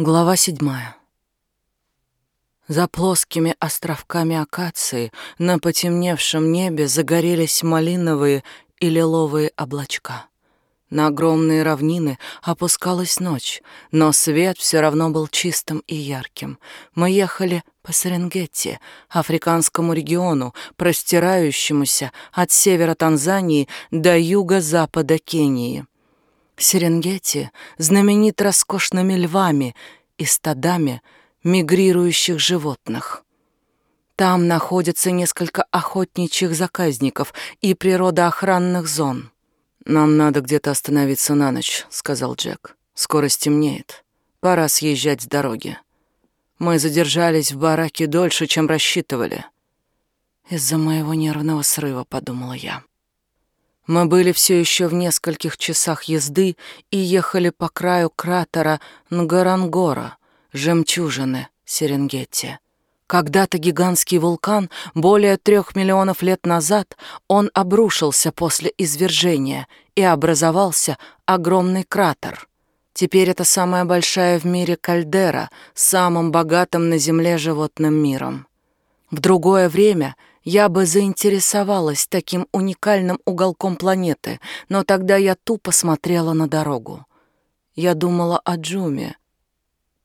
Глава седьмая. За плоскими островками акации на потемневшем небе загорелись малиновые и лиловые облачка. На огромные равнины опускалась ночь, но свет все равно был чистым и ярким. Мы ехали по Серенгетти, африканскому региону, простирающемуся от севера Танзании до юго-запада Кении. Серенгети знаменит роскошными львами и стадами мигрирующих животных. Там находится несколько охотничьих заказников и природоохранных зон. «Нам надо где-то остановиться на ночь», — сказал Джек. «Скоро стемнеет. Пора съезжать с дороги. Мы задержались в бараке дольше, чем рассчитывали». «Из-за моего нервного срыва», — подумала я. Мы были все еще в нескольких часах езды и ехали по краю кратера Нгарангора, жемчужины Серенгетти. Когда-то гигантский вулкан, более трех миллионов лет назад, он обрушился после извержения и образовался огромный кратер. Теперь это самая большая в мире кальдера с самым богатым на Земле животным миром. В другое время я бы заинтересовалась таким уникальным уголком планеты, но тогда я тупо смотрела на дорогу. Я думала о Джуме,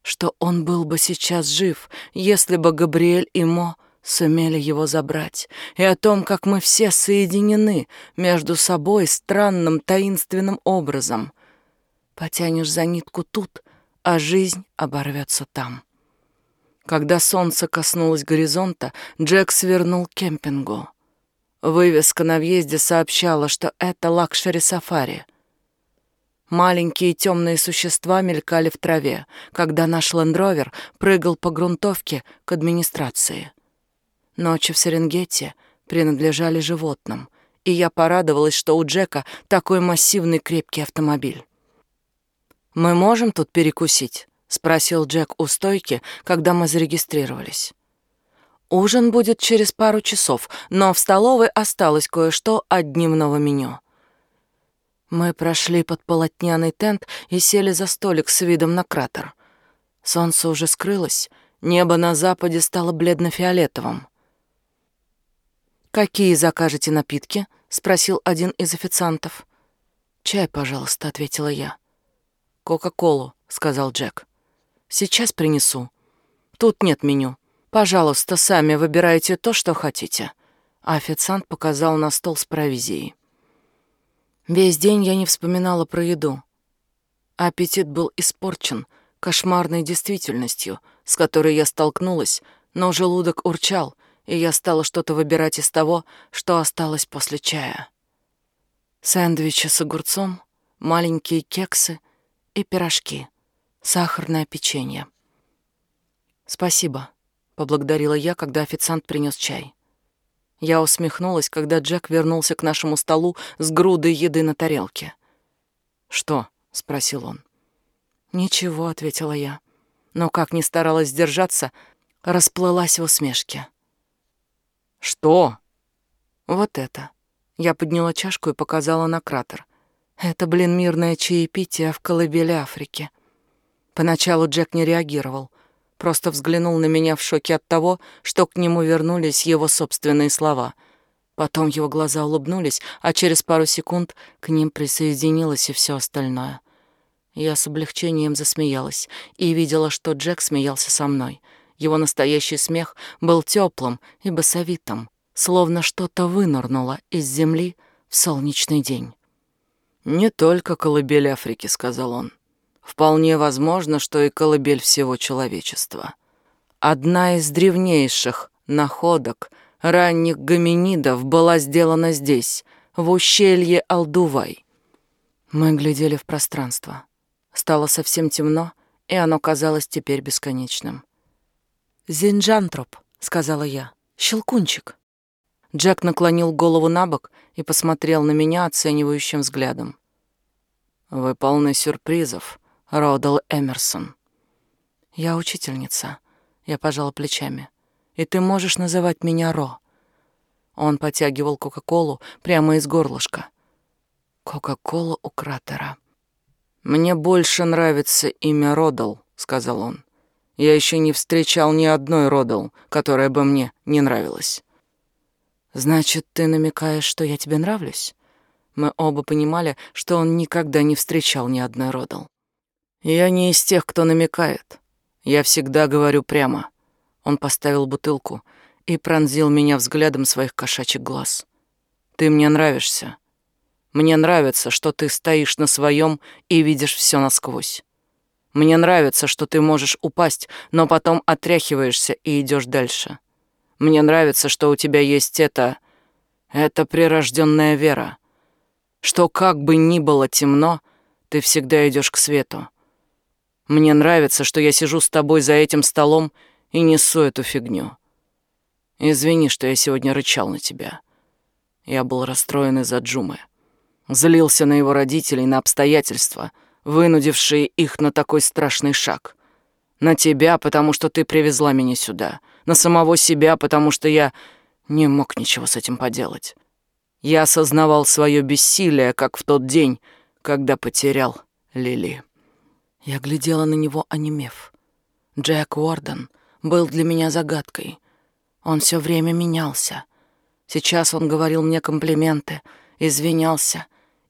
что он был бы сейчас жив, если бы Габриэль и Мо сумели его забрать, и о том, как мы все соединены между собой странным таинственным образом. Потянешь за нитку тут, а жизнь оборвется там. Когда солнце коснулось горизонта, Джек свернул к кемпингу. Вывеска на въезде сообщала, что это лакшери-сафари. Маленькие темные существа мелькали в траве, когда наш лендровер прыгал по грунтовке к администрации. Ночи в Серенгети принадлежали животным, и я порадовалась, что у Джека такой массивный крепкий автомобиль. «Мы можем тут перекусить?» Спросил Джек у стойки, когда мы зарегистрировались. Ужин будет через пару часов, но в столовой осталось кое-что от дневного меню. Мы прошли под полотняный тент и сели за столик с видом на кратер. Солнце уже скрылось, небо на западе стало бледно-фиолетовым. «Какие закажете напитки?» — спросил один из официантов. «Чай, пожалуйста», — ответила я. «Кока-колу», — сказал Джек. Сейчас принесу. Тут нет меню. Пожалуйста, сами выбирайте то, что хотите. А официант показал на стол с провизией. Весь день я не вспоминала про еду. Аппетит был испорчен кошмарной действительностью, с которой я столкнулась, но желудок урчал, и я стала что-то выбирать из того, что осталось после чая. Сэндвичи с огурцом, маленькие кексы и пирожки сахарное печенье. «Спасибо», — поблагодарила я, когда официант принес чай. Я усмехнулась, когда Джек вернулся к нашему столу с грудой еды на тарелке. «Что?» — спросил он. «Ничего», — ответила я, но, как ни старалась сдержаться, расплылась в усмешке. «Что?» «Вот это». Я подняла чашку и показала на кратер. «Это, блин, мирное чаепитие в колыбели Африки». Поначалу Джек не реагировал, просто взглянул на меня в шоке от того, что к нему вернулись его собственные слова. Потом его глаза улыбнулись, а через пару секунд к ним присоединилось и все остальное. Я с облегчением засмеялась и видела, что Джек смеялся со мной. Его настоящий смех был теплым и басовитым, словно что-то вынырнуло из земли в солнечный день. «Не только колыбель Африки», — сказал он. Вполне возможно, что и колыбель всего человечества. Одна из древнейших находок ранних гоминидов была сделана здесь, в ущелье Алдувай. Мы глядели в пространство. Стало совсем темно, и оно казалось теперь бесконечным. «Зинджантроп», — сказала я, — «щелкунчик». Джек наклонил голову на бок и посмотрел на меня оценивающим взглядом. «Вы полны сюрпризов», Родал Эмерсон. Я учительница. Я пожала плечами. И ты можешь называть меня Ро. Он потягивал Кока-Колу прямо из горлышка. Кока-Кола у кратера. Мне больше нравится имя Родал, сказал он. «Я еще не встречал ни одной Родал, которая бы мне не нравилась». «Значит, ты намекаешь, что я тебе нравлюсь?» Мы оба понимали, что он никогда не встречал ни одной Родал. «Я не из тех, кто намекает. Я всегда говорю прямо». Он поставил бутылку и пронзил меня взглядом своих кошачьих глаз. «Ты мне нравишься. Мне нравится, что ты стоишь на своем и видишь все насквозь. Мне нравится, что ты можешь упасть, но потом отряхиваешься и идешь дальше. Мне нравится, что у тебя есть это... это прирожденная вера. Что как бы ни было темно, ты всегда идешь к свету. Мне нравится, что я сижу с тобой за этим столом и несу эту фигню. Извини, что я сегодня рычал на тебя. Я был расстроен из-за Джумы. Злился на его родителей, на обстоятельства — вынудившие их на такой страшный шаг. На тебя, потому что ты привезла меня сюда. На самого себя, потому что я не мог ничего с этим поделать. Я осознавал свое бессилие, как в тот день, когда потерял Лили. Я глядела на него, онемев. Джек Уорден был для меня загадкой. Он все время менялся. Сейчас он говорил мне комплименты, извинялся,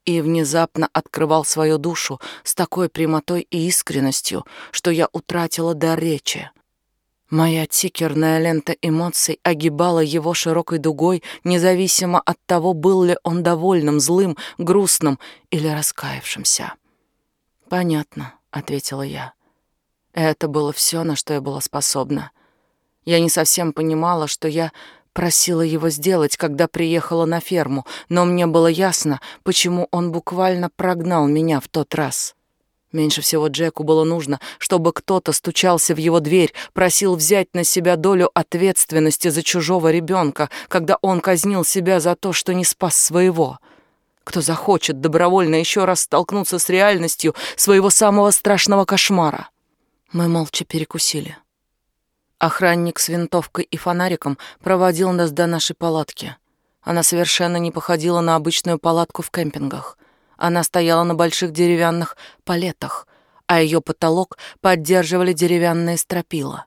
и внезапно открывал свою душу с такой прямотой и искренностью, что я утратила дар речи. Моя тикерная лента эмоций огибала его широкой дугой, независимо от того, был ли он довольным, злым, грустным или раскаявшимся. «Понятно», — ответила я. Это было все, на что я была способна. Я не совсем понимала, что я Просила его сделать, когда приехала на ферму, но мне было ясно, почему он буквально прогнал меня в тот раз. Меньше всего Джеку было нужно, чтобы кто-то стучался в его дверь, просил взять на себя долю ответственности за чужого ребенка, когда он казнил себя за то, что не спас своего. Кто захочет добровольно еще раз столкнуться с реальностью своего самого страшного кошмара? Мы молча перекусили. Охранник с винтовкой и фонариком проводил нас до нашей палатки. Она совершенно не походила на обычную палатку в кемпингах. Она стояла на больших деревянных палетах, а ее потолок поддерживали деревянные стропила.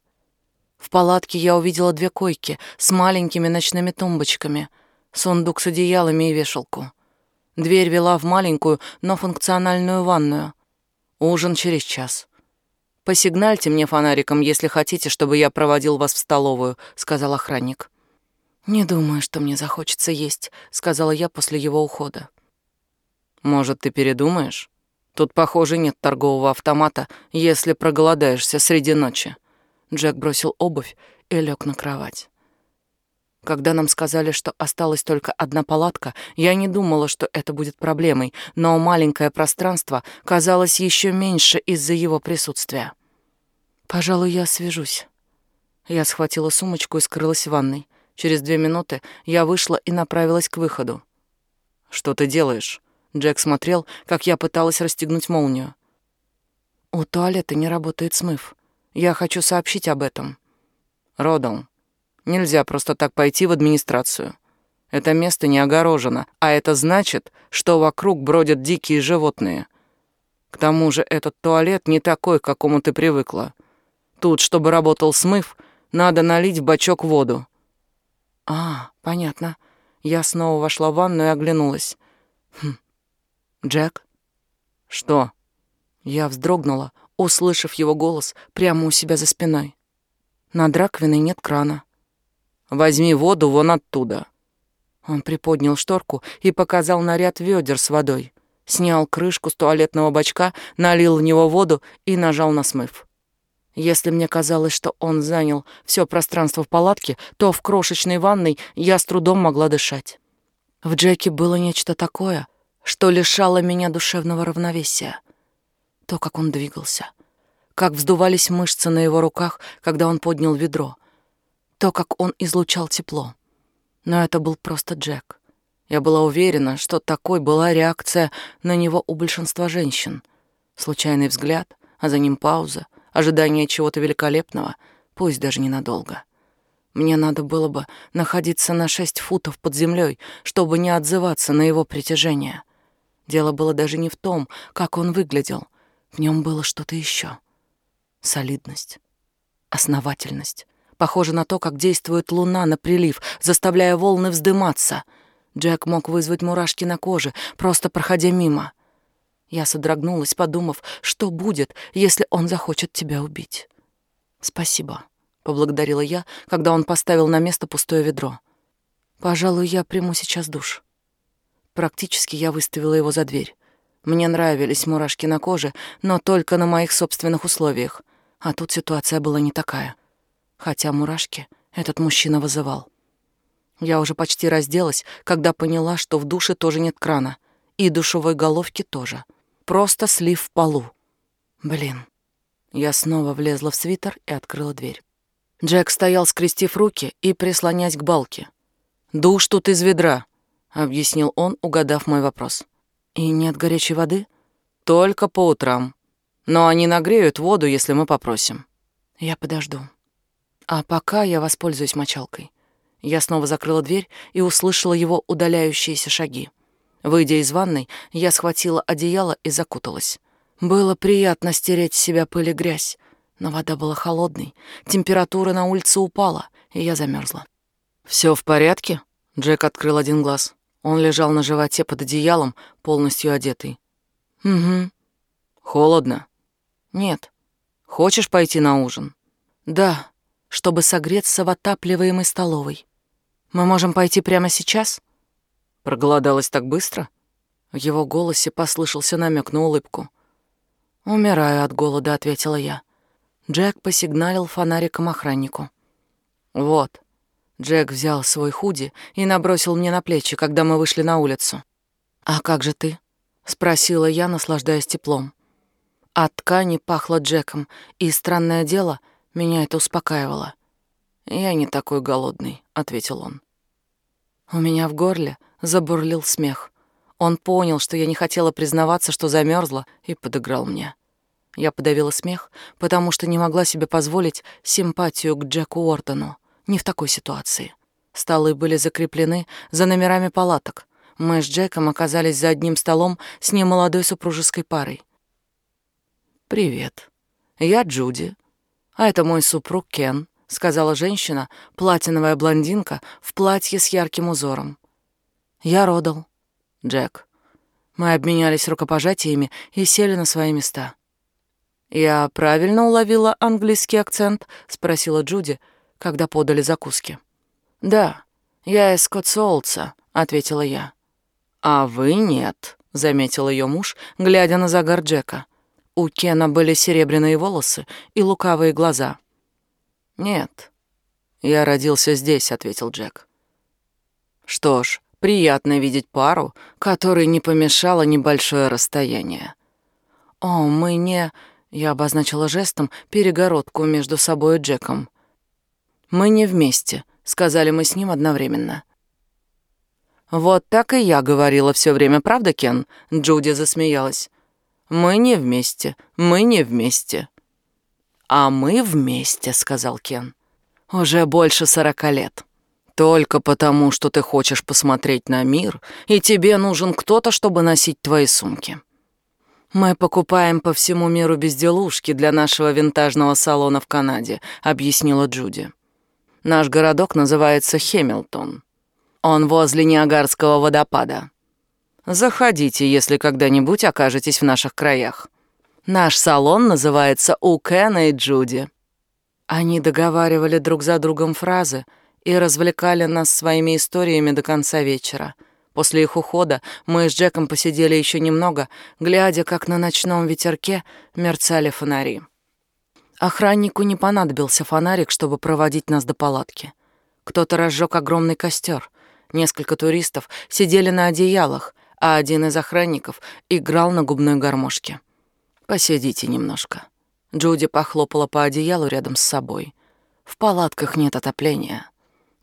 В палатке я увидела две койки с маленькими ночными тумбочками, сундук с одеялами и вешалку. Дверь вела в маленькую, но функциональную ванную. Ужин через час. «Посигнальте мне фонариком, если хотите, чтобы я проводил вас в столовую», — сказал охранник. «Не думаю, что мне захочется есть», — сказала я после его ухода. «Может, ты передумаешь? Тут, похоже, нет торгового автомата, если проголодаешься среди ночи». Джек бросил обувь и лег на кровать. Когда нам сказали, что осталась только одна палатка, я не думала, что это будет проблемой, но маленькое пространство казалось еще меньше из-за его присутствия. «Пожалуй, я свяжусь». Я схватила сумочку и скрылась в ванной. Через две минуты я вышла и направилась к выходу. «Что ты делаешь?» Джек смотрел, как я пыталась расстегнуть молнию. «У туалета не работает смыв. Я хочу сообщить об этом». «Родал, Нельзя просто так пойти в администрацию. Это место не огорожено, а это значит, что вокруг бродят дикие животные. К тому же этот туалет не такой, к какому ты привыкла. Тут, чтобы работал смыв, надо налить в бачок воду. А, понятно. Я снова вошла в ванну и оглянулась. Хм. Джек? Что? Я вздрогнула, услышав его голос прямо у себя за спиной. Над раковиной нет крана. Возьми воду вон оттуда». Он приподнял шторку и показал на ряд ведер с водой. Снял крышку с туалетного бачка, налил в него воду и нажал на смыв. Если мне казалось, что он занял все пространство в палатке, то в крошечной ванной я с трудом могла дышать. В Джеке было нечто такое, что лишало меня душевного равновесия. То, как он двигался, как вздувались мышцы на его руках, когда он поднял ведро — то, как он излучал тепло. Но это был просто Джек. Я была уверена, что такой была реакция на него у большинства женщин. Случайный взгляд, а за ним пауза, ожидание чего-то великолепного, пусть даже ненадолго. Мне надо было бы находиться на шесть футов под землей, чтобы не отзываться на его притяжение. Дело было даже не в том, как он выглядел. В нем было что-то еще. солидность, основательность. Похоже на то, как действует луна на прилив, заставляя волны вздыматься. Джек мог вызвать мурашки на коже, просто проходя мимо. Я содрогнулась, подумав, что будет, если он захочет тебя убить. «Спасибо», — поблагодарила я, когда он поставил на место пустое ведро. «Пожалуй, я приму сейчас душ». Практически я выставила его за дверь. Мне нравились мурашки на коже, но только на моих собственных условиях. А тут ситуация была не такая. Хотя мурашки этот мужчина вызывал. Я уже почти разделась, когда поняла, что в душе тоже нет крана. И душевой головки тоже. Просто слив в полу. Блин. Я снова влезла в свитер и открыла дверь. Джек стоял, скрестив руки и прислонясь к балке. «Душ тут из ведра», — объяснил он, угадав мой вопрос. «И нет горячей воды?» «Только по утрам. Но они нагреют воду, если мы попросим». «Я подожду. А пока я воспользуюсь мочалкой». Я снова закрыла дверь и услышала его удаляющиеся шаги. Выйдя из ванной, я схватила одеяло и закуталась. Было приятно стереть с себя пыль и грязь, но вода была холодной, температура на улице упала, и я замерзла. Все в порядке?» Джек открыл один глаз. Он лежал на животе под одеялом, полностью одетый. «Угу». «Холодно?» «Нет». «Хочешь пойти на ужин?» «Да, чтобы согреться в отапливаемой столовой. Мы можем пойти прямо сейчас?» «Проголодалась так быстро?» В его голосе послышался намек на улыбку. «Умираю от голода», — ответила я. Джек посигналил фонариком охраннику. «Вот, Джек взял свой худи и набросил мне на плечи, когда мы вышли на улицу. «А как же ты?» — спросила я, наслаждаясь теплом. От ткани пахло Джеком, и, странное дело, меня это успокаивало. «Я не такой голодный», — ответил он. У меня в горле забурлил смех. Он понял, что я не хотела признаваться, что замерзла, и подыграл мне. Я подавила смех, потому что не могла себе позволить симпатию к Джеку Уортону. Не в такой ситуации. Столы были закреплены за номерами палаток. Мы с Джеком оказались за одним столом с немолодой супружеской парой. «Привет. Я Джуди. А это мой супруг Кен», — сказала женщина, платиновая блондинка в платье с ярким узором. «Я Родал. Джек». Мы обменялись рукопожатиями и сели на свои места. «Я правильно уловила английский акцент?» — спросила Джуди, — когда подали закуски. «Да, я из Коцолца», — ответила я. «А вы нет», — заметил ее муж, глядя на загар Джека. У Кена были серебряные волосы и лукавые глаза. «Нет, я родился здесь», — ответил Джек. «Что ж, приятно видеть пару, которой не помешало небольшое расстояние». «О, мы не...» — я обозначила жестом перегородку между собой и Джеком. «Мы не вместе», — сказали мы с ним одновременно. «Вот так и я говорила все время, правда, Кен?» Джуди засмеялась. «Мы не вместе, мы не вместе». «А мы вместе», — сказал Кен. «Уже больше сорока лет. Только потому, что ты хочешь посмотреть на мир, и тебе нужен кто-то, чтобы носить твои сумки». «Мы покупаем по всему миру безделушки для нашего винтажного салона в Канаде», — объяснила Джуди. Наш городок называется Хемилтон. Он возле Ниагарского водопада. Заходите, если когда-нибудь окажетесь в наших краях. Наш салон называется «У Кена и Джуди». Они договаривали друг за другом фразы и развлекали нас своими историями до конца вечера. После их ухода мы с Джеком посидели еще немного, глядя, как на ночном ветерке мерцали фонари. Охраннику не понадобился фонарик, чтобы проводить нас до палатки. Кто-то разжег огромный костер. Несколько туристов сидели на одеялах, а один из охранников играл на губной гармошке. «Посидите немножко». Джуди похлопала по одеялу рядом с собой. «В палатках нет отопления».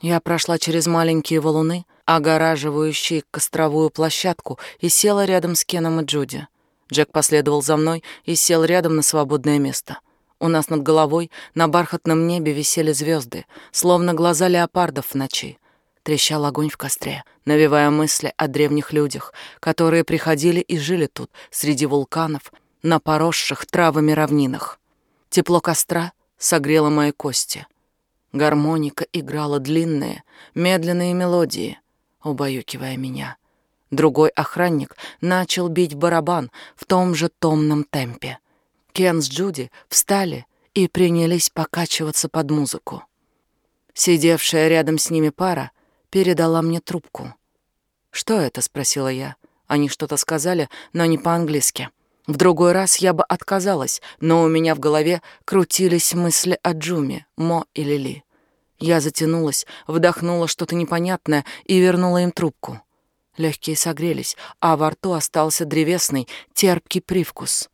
Я прошла через маленькие валуны, огораживающие костровую площадку, и села рядом с Кеном и Джуди. Джек последовал за мной и сел рядом на свободное место — у нас над головой на бархатном небе висели звезды, словно глаза леопардов в ночи. Трещал огонь в костре, навевая мысли о древних людях, которые приходили и жили тут, среди вулканов, на поросших травами равнинах. Тепло костра согрело мои кости. Гармоника играла длинные, медленные мелодии, убаюкивая меня. Другой охранник начал бить барабан в том же томном темпе. Кен с Джуди встали и принялись покачиваться под музыку. Сидевшая рядом с ними пара передала мне трубку. «Что это?» — спросила я. Они что-то сказали, но не по-английски. В другой раз я бы отказалась, но у меня в голове крутились мысли о Джуме, Мо и Лили. Я затянулась, вдохнула что-то непонятное и вернула им трубку. Легкие согрелись, а во рту остался древесный, терпкий привкус.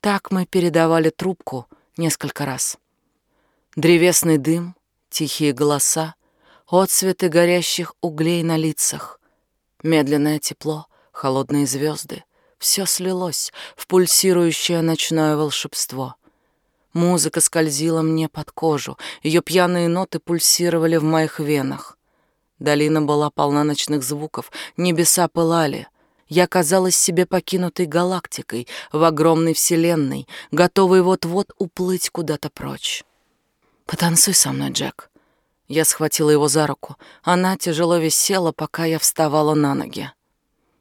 Так мы передавали трубку несколько раз. Древесный дым, тихие голоса, отцветы горящих углей на лицах, медленное тепло, холодные звезды — все слилось в пульсирующее ночное волшебство. Музыка скользила мне под кожу, ее пьяные ноты пульсировали в моих венах. Долина была полна ночных звуков, небеса пылали. Я казалась себе покинутой галактикой в огромной вселенной, готовой вот-вот уплыть куда-то прочь. «Потанцуй со мной, Джек». Я схватила его за руку. Она тяжело висела, пока я вставала на ноги.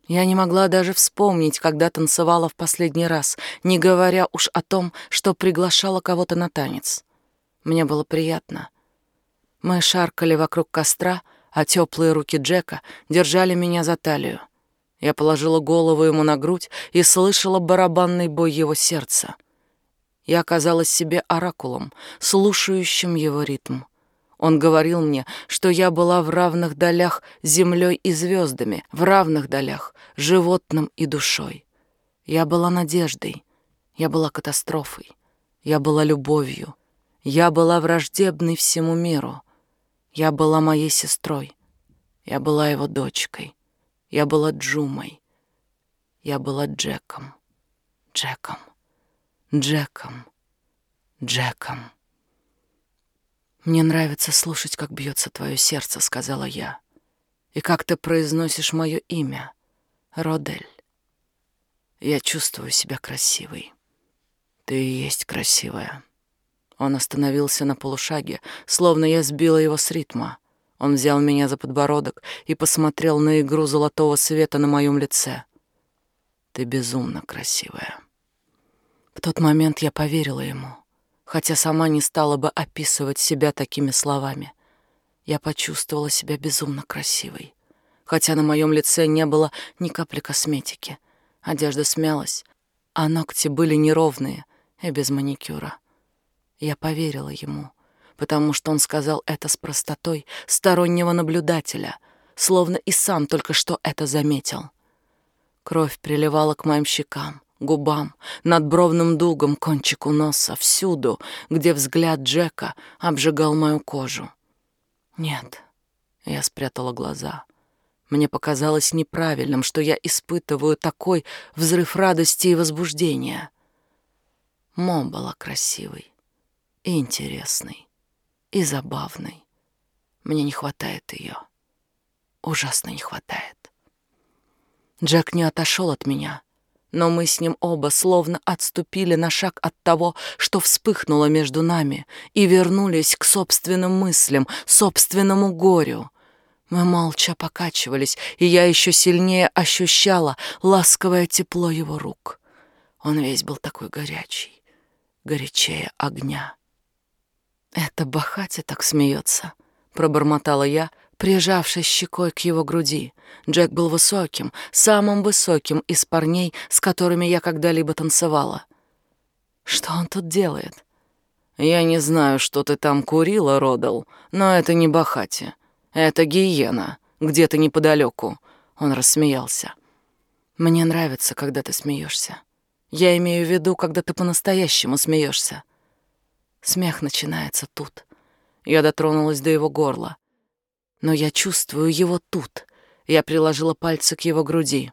Я не могла даже вспомнить, когда танцевала в последний раз, не говоря уж о том, что приглашала кого-то на танец. Мне было приятно. Мы шаркали вокруг костра, а теплые руки Джека держали меня за талию. Я положила голову ему на грудь и слышала барабанный бой его сердца. Я оказалась себе оракулом, слушающим его ритм. Он говорил мне, что я была в равных долях землей и звездами, в равных долях животным и душой. Я была надеждой, я была катастрофой, я была любовью, я была враждебной всему миру, я была моей сестрой. Я была его дочкой. Я была Джумой. Я была Джеком. Джеком. Джеком. Джеком. «Мне нравится слушать, как бьется твое сердце», — сказала я. «И как ты произносишь мое имя, Родель. Я чувствую себя красивой. Ты и есть красивая». Он остановился на полушаге, словно я сбила его с ритма. Он взял меня за подбородок и посмотрел на игру золотого света на моем лице. Ты безумно красивая. В тот момент я поверила ему, хотя сама не стала бы описывать себя такими словами. Я почувствовала себя безумно красивой, хотя на моем лице не было ни капли косметики. Одежда смялась, а ногти были неровные и без маникюра. Я поверила ему, потому что он сказал это с простотой стороннего наблюдателя, словно и сам только что это заметил. Кровь приливала к моим щекам, губам, над бровным дугом, кончику носа, всюду, где взгляд Джека обжигал мою кожу. Нет, я спрятала глаза. Мне показалось неправильным, что я испытываю такой взрыв радости и возбуждения. Мо была красивой и интересной, и забавной. Мне не хватает ее. Ужасно не хватает. Джек не отошел от меня, но мы с ним оба словно отступили на шаг от того, что вспыхнуло между нами, и вернулись к собственным мыслям, собственному горю. Мы молча покачивались, и я еще сильнее ощущала ласковое тепло его рук. Он весь был такой горячий, горячее огня. «Это Бахати так смеется», — пробормотала я, прижавшись щекой к его груди. Джек был высоким, самым высоким из парней, с которыми я когда-либо танцевала. «Что он тут делает?» «Я не знаю, что ты там курила, Родал, но это не Бахати. Это гиена, где-то неподалеку. Он рассмеялся. «Мне нравится, когда ты смеешься. Я имею в виду, когда ты по-настоящему смеешься. Смех начинается тут. Я дотронулась до его горла. Но я чувствую его тут. Я приложила пальцы к его груди.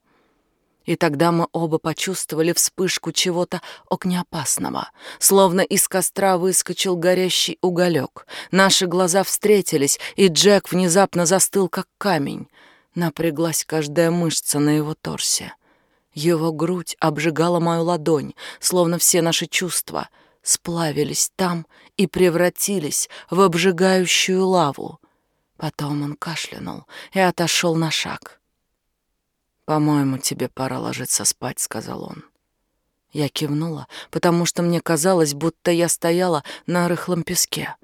И тогда мы оба почувствовали вспышку чего-то огнеопасного. Словно из костра выскочил горящий уголек. Наши глаза встретились, и Джек внезапно застыл, как камень. Напряглась каждая мышца на его торсе. Его грудь обжигала мою ладонь, словно все наши чувства — сплавились там и превратились в обжигающую лаву. Потом он кашлянул и отошел на шаг. «По-моему, тебе пора ложиться спать», — сказал он. Я кивнула, потому что мне казалось, будто я стояла на рыхлом песке.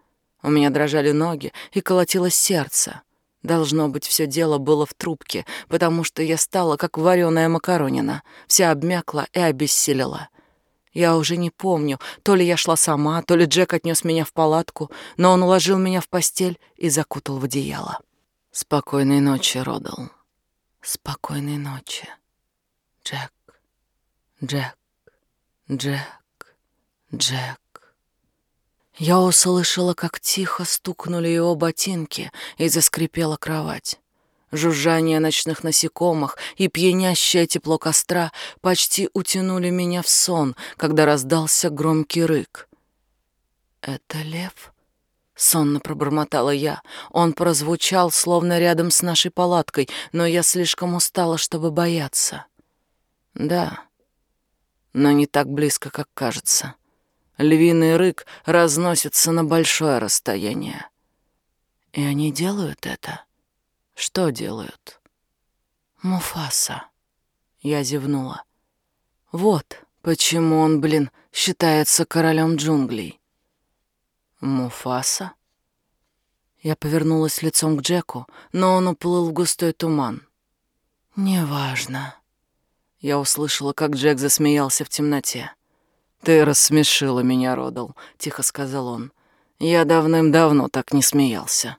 У меня дрожали ноги и колотилось сердце. Должно быть, все дело было в трубке, потому что я стала, как вареная макаронина, вся обмякла и обессилела. Я уже не помню, то ли я шла сама, то ли Джек отнес меня в палатку, но он уложил меня в постель и закутал в одеяло. «Спокойной ночи, Родал. Спокойной ночи, Джек, Джек». Джек, Джек. Я услышала, как тихо стукнули его ботинки и заскрипела кровать. Жужжание ночных насекомых и пьянящее тепло костра почти утянули меня в сон, когда раздался громкий рык. «Это лев?» — сонно пробормотала я. Он прозвучал, словно рядом с нашей палаткой, но я слишком устала, чтобы бояться. «Да, но не так близко, как кажется. Львиный рык разносится на большое расстояние. И они делают это? Что делают? Муфаса. Я зевнула. Вот почему он, блин, считается королем джунглей. Муфаса? Я повернулась лицом к Джеку, но он уплыл в густой туман. «Неважно», я услышала, как Джек засмеялся в темноте. «Ты рассмешила меня, Родал», — тихо сказал он. «Я давным-давно так не смеялся».